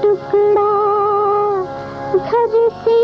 टुकड़ा घर से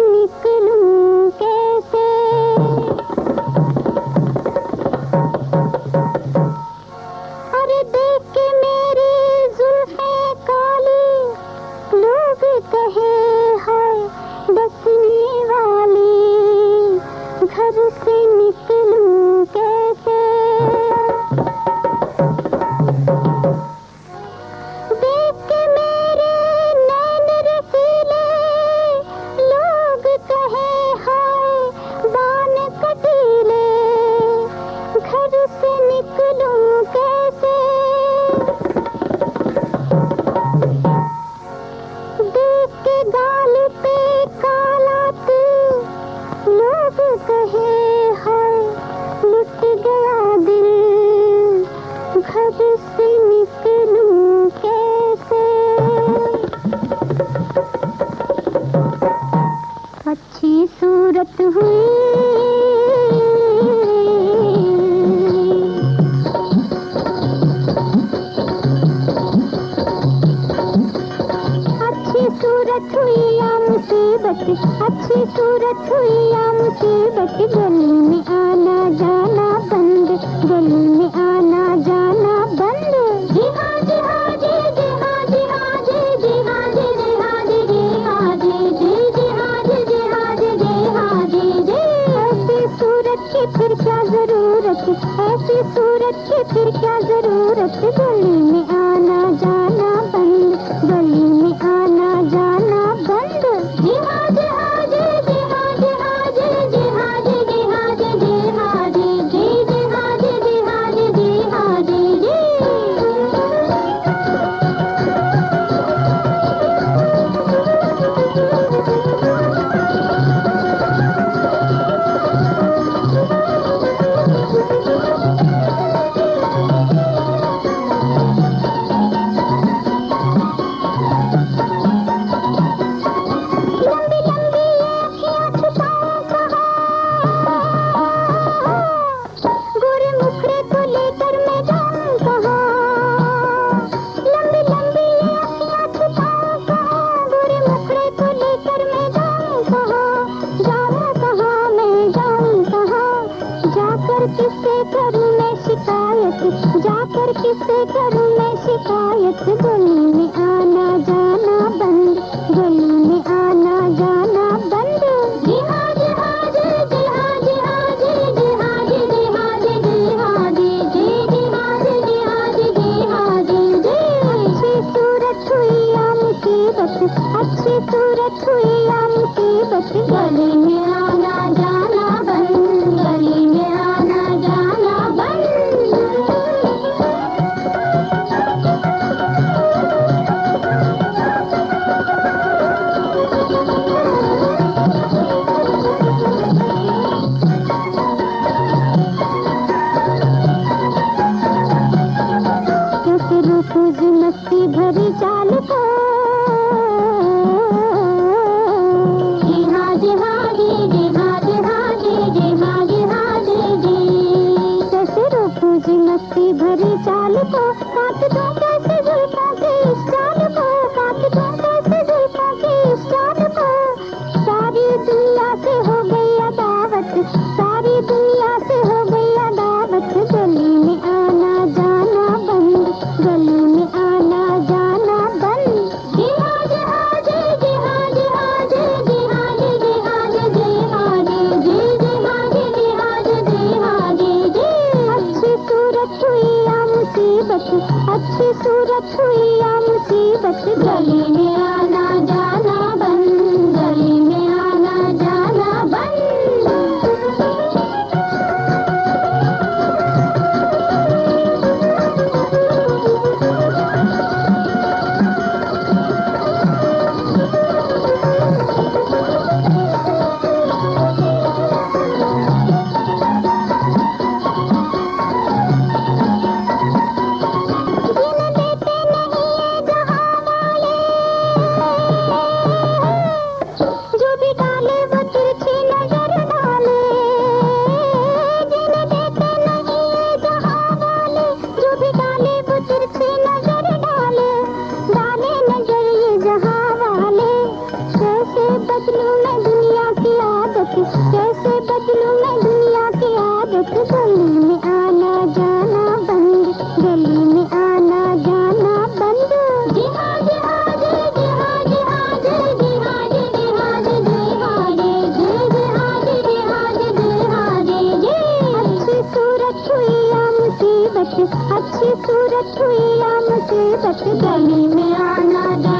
सूरत हुई अच्छी सूरत हुई या मुसीबत, गली में आना जाना बंद, गली में आना जाना क्या ज़रूरत? ऐसी सूरत की फिर क्या ज़रूरत? गली में आना जाना किसे करूँ मैं शिकायत? गली में आना जाना बंद। गली में आना जाना बंद। जिहाद जिहाद जिहाद जिहाद जिहाद जिहाद जिहाद जिहाद जिहाद जिहाद। अच्छी सूरत हुई या मुसीबत। अच्छी सूरत हुई या मुसीबत। गली में अच्छी सूरत हुई मुसीबत गली में बदलू मैं दुनिया की आदत कैसे बदलू मैं दुनिया की आदत। गली में आना जाना बंद, गली में आना जाना बंद। अच्छी सूरत हुई या मुसीबत, अच्छी सूरत हुई ला मुसीबत, गली में आना जाना